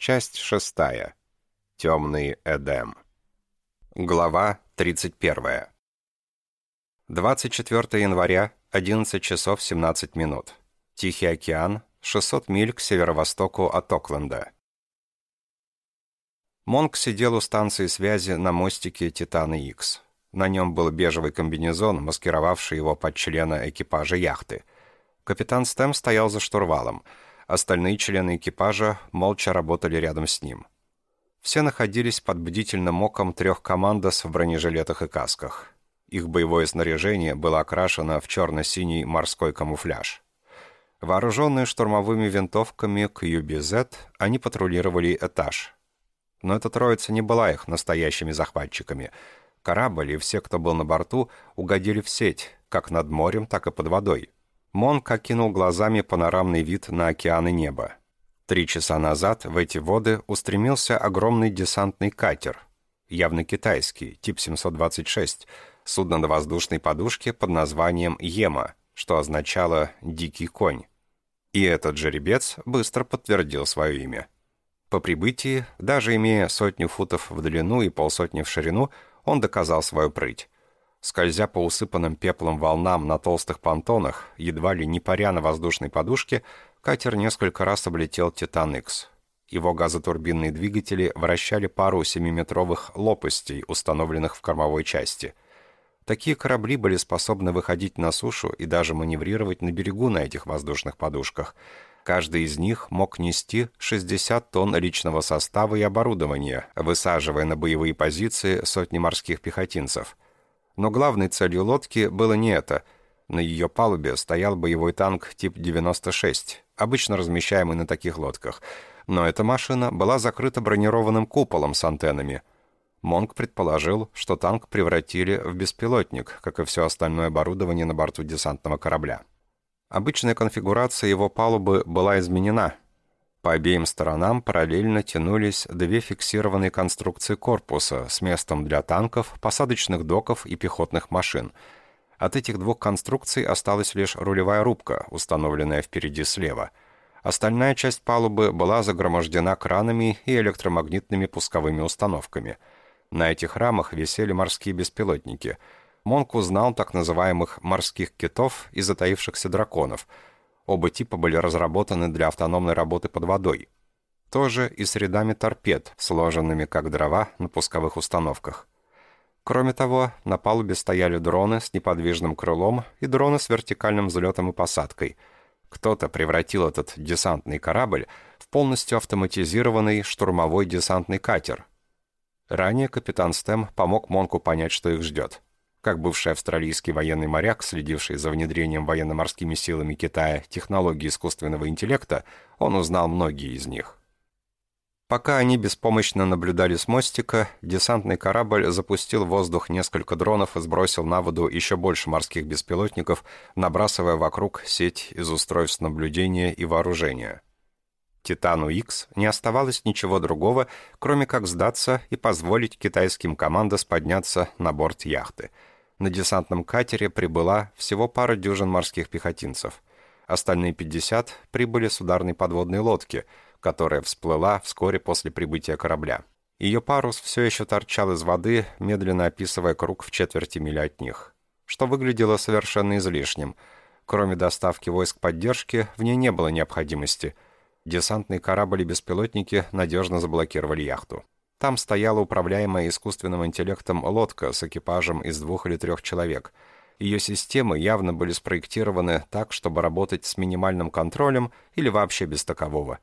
Часть шестая. Темный Эдем. Глава 31. 24 января, 11 часов 17 минут. Тихий океан, 600 миль к северо-востоку от Окленда. Монк сидел у станции связи на мостике Титана Икс. На нем был бежевый комбинезон, маскировавший его под члена экипажа яхты. Капитан Стэм стоял за штурвалом – Остальные члены экипажа молча работали рядом с ним. Все находились под бдительным оком трех командос в бронежилетах и касках. Их боевое снаряжение было окрашено в черно-синий морской камуфляж. Вооруженные штурмовыми винтовками QBZ, они патрулировали этаж. Но эта троица не была их настоящими захватчиками. Корабль и все, кто был на борту, угодили в сеть, как над морем, так и под водой. Монк окинул глазами панорамный вид на океан и небо. Три часа назад в эти воды устремился огромный десантный катер, явно китайский, тип 726, судно на воздушной подушке под названием «Ема», что означало «дикий конь». И этот жеребец быстро подтвердил свое имя. По прибытии, даже имея сотню футов в длину и полсотни в ширину, он доказал свою прыть. Скользя по усыпанным пеплом волнам на толстых понтонах, едва ли не паря на воздушной подушке, катер несколько раз облетел «Титан Икс». Его газотурбинные двигатели вращали пару семиметровых лопастей, установленных в кормовой части. Такие корабли были способны выходить на сушу и даже маневрировать на берегу на этих воздушных подушках. Каждый из них мог нести 60 тонн личного состава и оборудования, высаживая на боевые позиции сотни морских пехотинцев – но главной целью лодки было не это. На ее палубе стоял боевой танк тип 96, обычно размещаемый на таких лодках. Но эта машина была закрыта бронированным куполом с антеннами. Монк предположил, что танк превратили в беспилотник, как и все остальное оборудование на борту десантного корабля. Обычная конфигурация его палубы была изменена – по обеим сторонам параллельно тянулись две фиксированные конструкции корпуса с местом для танков, посадочных доков и пехотных машин. От этих двух конструкций осталась лишь рулевая рубка, установленная впереди слева. Остальная часть палубы была загромождена кранами и электромагнитными пусковыми установками. На этих рамах висели морские беспилотники. Монк узнал так называемых «морских китов» и затаившихся драконов – Оба типа были разработаны для автономной работы под водой. Тоже и с рядами торпед, сложенными как дрова на пусковых установках. Кроме того, на палубе стояли дроны с неподвижным крылом и дроны с вертикальным взлетом и посадкой. Кто-то превратил этот десантный корабль в полностью автоматизированный штурмовой десантный катер. Ранее капитан Стэм помог Монку понять, что их ждет. Как бывший австралийский военный моряк, следивший за внедрением военно-морскими силами Китая технологий искусственного интеллекта, он узнал многие из них. Пока они беспомощно наблюдали с мостика, десантный корабль запустил в воздух несколько дронов и сбросил на воду еще больше морских беспилотников, набрасывая вокруг сеть из устройств наблюдения и вооружения. «Титану X не оставалось ничего другого, кроме как сдаться и позволить китайским командос подняться на борт яхты – на десантном катере прибыла всего пара дюжин морских пехотинцев. Остальные 50 прибыли с ударной подводной лодки, которая всплыла вскоре после прибытия корабля. Ее парус все еще торчал из воды, медленно описывая круг в четверти мили от них, что выглядело совершенно излишним. Кроме доставки войск поддержки, в ней не было необходимости. Десантные корабли и беспилотники надежно заблокировали яхту. Там стояла управляемая искусственным интеллектом лодка с экипажем из двух или трех человек. Ее системы явно были спроектированы так, чтобы работать с минимальным контролем или вообще без такового.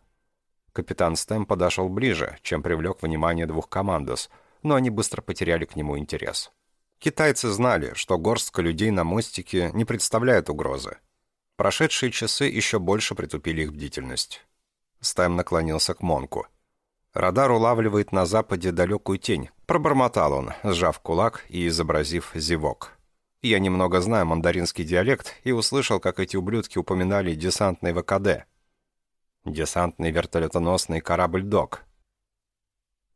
Капитан Стэм подошел ближе, чем привлек внимание двух командос, но они быстро потеряли к нему интерес. Китайцы знали, что горстка людей на мостике не представляет угрозы. Прошедшие часы еще больше притупили их бдительность. Стэм наклонился к Монку. Радар улавливает на западе далекую тень. Пробормотал он, сжав кулак и изобразив зевок. Я немного знаю мандаринский диалект и услышал, как эти ублюдки упоминали десантный ВКД. Десантный вертолетоносный корабль «Док».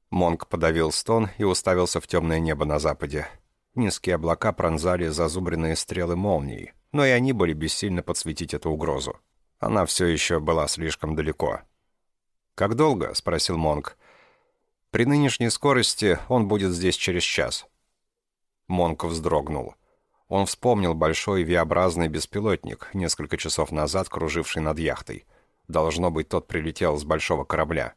Монк подавил стон и уставился в темное небо на западе. Низкие облака пронзали зазубренные стрелы молний, но и они были бессильны подсветить эту угрозу. Она все еще была слишком далеко. «Как долго?» — спросил Монг. «При нынешней скорости он будет здесь через час». Монк вздрогнул. Он вспомнил большой V-образный беспилотник, несколько часов назад круживший над яхтой. Должно быть, тот прилетел с большого корабля.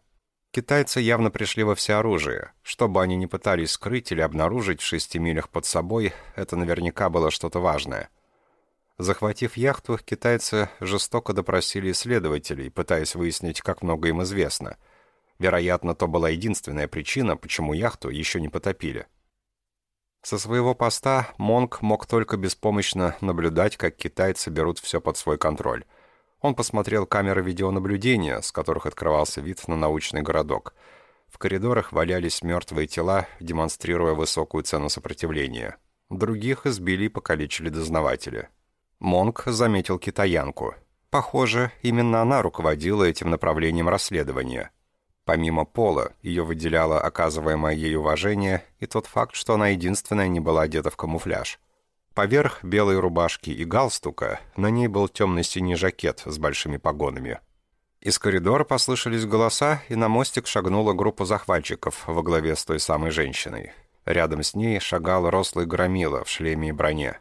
Китайцы явно пришли во всеоружие. Что бы они ни пытались скрыть или обнаружить в шести милях под собой, это наверняка было что-то важное. Захватив яхту, китайцы жестоко допросили исследователей, пытаясь выяснить, как много им известно. Вероятно, то была единственная причина, почему яхту еще не потопили. Со своего поста Монк мог только беспомощно наблюдать, как китайцы берут все под свой контроль. Он посмотрел камеры видеонаблюдения, с которых открывался вид на научный городок. В коридорах валялись мертвые тела, демонстрируя высокую цену сопротивления. Других избили и покалечили дознаватели. Монк заметил китаянку. Похоже, именно она руководила этим направлением расследования. Помимо пола, ее выделяло оказываемое ей уважение и тот факт, что она единственная не была одета в камуфляж. Поверх белой рубашки и галстука на ней был темно-синий жакет с большими погонами. Из коридора послышались голоса, и на мостик шагнула группа захватчиков во главе с той самой женщиной. Рядом с ней шагал рослый громила в шлеме и броне.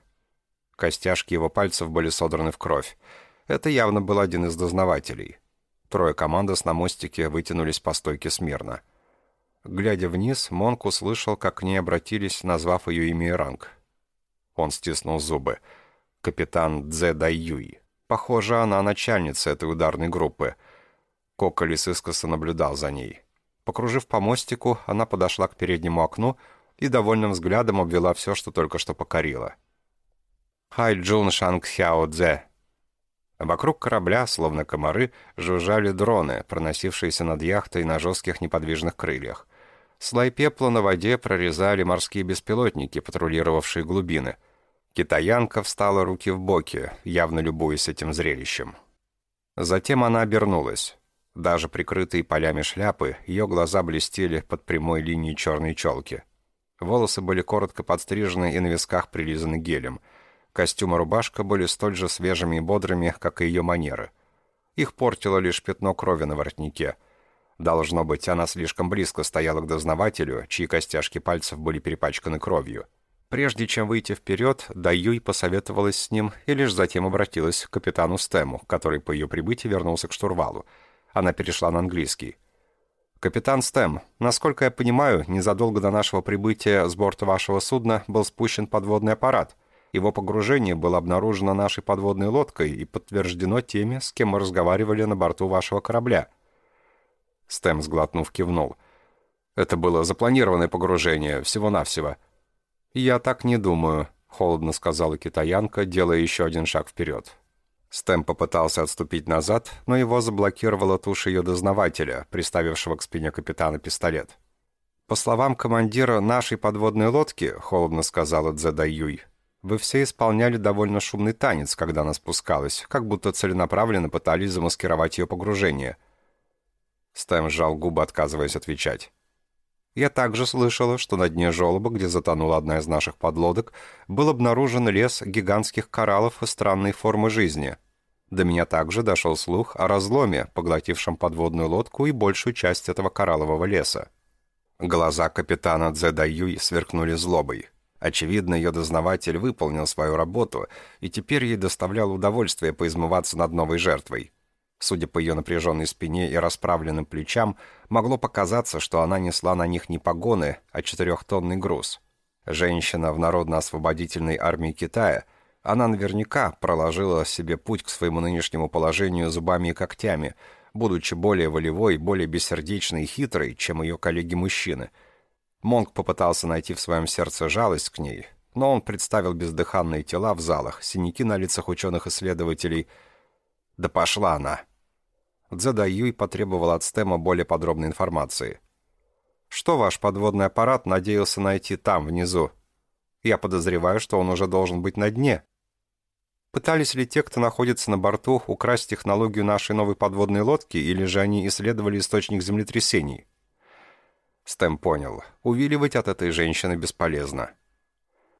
Костяшки его пальцев были содраны в кровь. Это явно был один из дознавателей. Трое командос на мостике вытянулись по стойке смирно. Глядя вниз, Монк услышал, как к ней обратились, назвав ее имя и ранг — он стиснул зубы. «Капитан Дзе Дайюй. Похоже, она начальница этой ударной группы». Коколис искоса наблюдал за ней. Покружив по мостику, она подошла к переднему окну и довольным взглядом обвела все, что только что покорила. «Хай Джун Шанг Хяо Дзе». Вокруг корабля, словно комары, жужжали дроны, проносившиеся над яхтой на жестких неподвижных крыльях. Слой пепла на воде прорезали морские беспилотники, патрулировавшие глубины. Китаянка встала руки в боки, явно любуясь этим зрелищем. Затем она обернулась. Даже прикрытые полями шляпы, ее глаза блестели под прямой линией черной челки. Волосы были коротко подстрижены и на висках прилизаны гелем. Костюм и рубашка были столь же свежими и бодрыми, как и ее манеры. Их портило лишь пятно крови на воротнике — Должно быть, она слишком близко стояла к дознавателю, чьи костяшки пальцев были перепачканы кровью. Прежде чем выйти вперед, Даюй посоветовалась с ним и лишь затем обратилась к капитану Стэму, который по ее прибытии вернулся к штурвалу. Она перешла на английский. «Капитан Стэм, насколько я понимаю, незадолго до нашего прибытия с борта вашего судна был спущен подводный аппарат. Его погружение было обнаружено нашей подводной лодкой и подтверждено теми, с кем мы разговаривали на борту вашего корабля». Стэм, сглотнув, кивнул. «Это было запланированное погружение, всего-навсего». «Я так не думаю», — холодно сказала китаянка, делая еще один шаг вперед. Стэм попытался отступить назад, но его заблокировала тушь ее дознавателя, приставившего к спине капитана пистолет. «По словам командира нашей подводной лодки», — холодно сказала Цзэда Юй, «вы все исполняли довольно шумный танец, когда она спускалась, как будто целенаправленно пытались замаскировать ее погружение». Стэм сжал губы, отказываясь отвечать. Я также слышала, что на дне желоба, где затонула одна из наших подлодок, был обнаружен лес гигантских кораллов и странной формы жизни. До меня также дошел слух о разломе, поглотившем подводную лодку и большую часть этого кораллового леса. Глаза капитана Цзэда Юй сверкнули злобой. Очевидно, ее дознаватель выполнил свою работу, и теперь ей доставляло удовольствие поизмываться над новой жертвой. Судя по ее напряженной спине и расправленным плечам, могло показаться, что она несла на них не погоны, а четырехтонный груз. Женщина в Народно-освободительной армии Китая, она наверняка проложила себе путь к своему нынешнему положению зубами и когтями, будучи более волевой, более бессердечной и хитрой, чем ее коллеги-мужчины. Монг попытался найти в своем сердце жалость к ней, но он представил бездыханные тела в залах, синяки на лицах ученых-исследователей. «Да пошла она!» Дзеда Юй потребовал от Стема более подробной информации. «Что ваш подводный аппарат надеялся найти там, внизу? Я подозреваю, что он уже должен быть на дне». Пытались ли те, кто находится на борту, украсть технологию нашей новой подводной лодки, или же они исследовали источник землетрясений? Стэм понял. Увиливать от этой женщины бесполезно.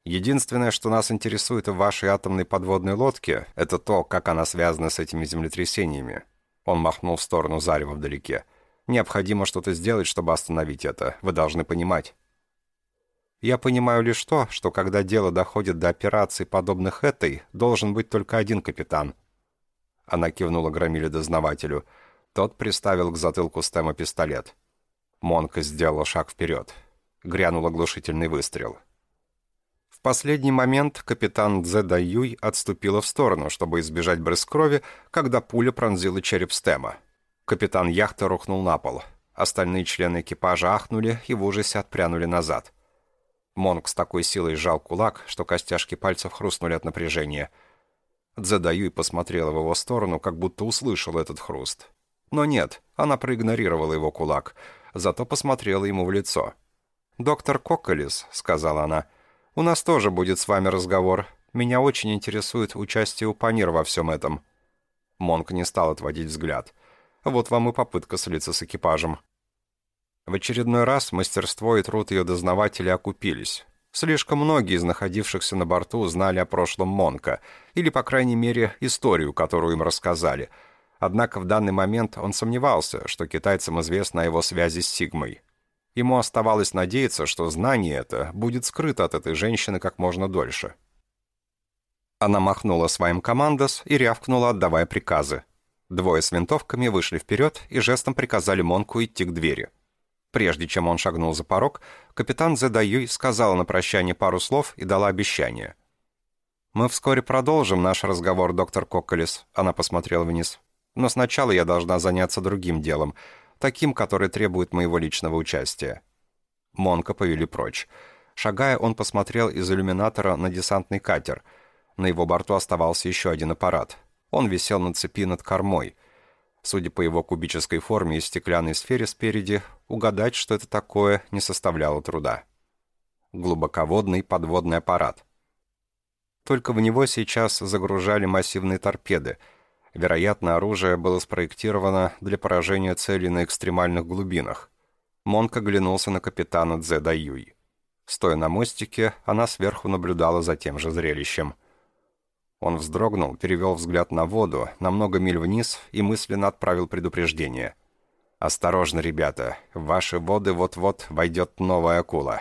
Единственное, что нас интересует в вашей атомной подводной лодке, это то, как она связана с этими землетрясениями. Он махнул в сторону зарева вдалеке. Необходимо что-то сделать, чтобы остановить это. Вы должны понимать. Я понимаю лишь то, что когда дело доходит до операций, подобных этой, должен быть только один капитан. Она кивнула громиле дознавателю. Тот приставил к затылку Стема пистолет. Монка сделала шаг вперед. Грянул оглушительный выстрел. В последний момент капитан Дзе Даюй отступила в сторону, чтобы избежать брызг крови, когда пуля пронзила череп Стема. Капитан яхты рухнул на пол. Остальные члены экипажа ахнули и в ужасе отпрянули назад. Монк с такой силой сжал кулак, что костяшки пальцев хрустнули от напряжения. Дзедаюй посмотрела в его сторону, как будто услышал этот хруст. Но нет, она проигнорировала его кулак, зато посмотрела ему в лицо. «Доктор Кокколис», — сказала она, — «у нас тоже будет с вами разговор. Меня очень интересует участие у Панир во всем этом». Монк не стал отводить взгляд. Вот вам и попытка слиться с экипажем. В очередной раз мастерство и труд ее дознавателя окупились. Слишком многие из находившихся на борту знали о прошлом Монка, или, по крайней мере, историю, которую им рассказали. Однако в данный момент он сомневался, что китайцам известно о его связи с Сигмой. Ему оставалось надеяться, что знание это будет скрыто от этой женщины как можно дольше. Она махнула своим командос и рявкнула, отдавая приказы. Двое с винтовками вышли вперед и жестом приказали Монку идти к двери. Прежде чем он шагнул за порог, капитан Зедаюй сказала на прощание пару слов и дала обещание. «Мы вскоре продолжим наш разговор, доктор Кокколес», — она посмотрела вниз. «Но сначала я должна заняться другим делом, таким, который требует моего личного участия». Монка повели прочь. Шагая, он посмотрел из иллюминатора на десантный катер. На его борту оставался еще один аппарат. Он висел на цепи над кормой. Судя по его кубической форме и стеклянной сфере спереди, угадать, что это такое, не составляло труда. Глубоководный подводный аппарат. Только в него сейчас загружали массивные торпеды. Вероятно, оружие было спроектировано для поражения целей на экстремальных глубинах. Монк оглянулся на капитана Дзе Даюй. Стоя на мостике, она сверху наблюдала за тем же зрелищем – он вздрогнул, перевел взгляд на воду, на много миль вниз и мысленно отправил предупреждение. «Осторожно, ребята, в ваши воды вот-вот войдет новая акула».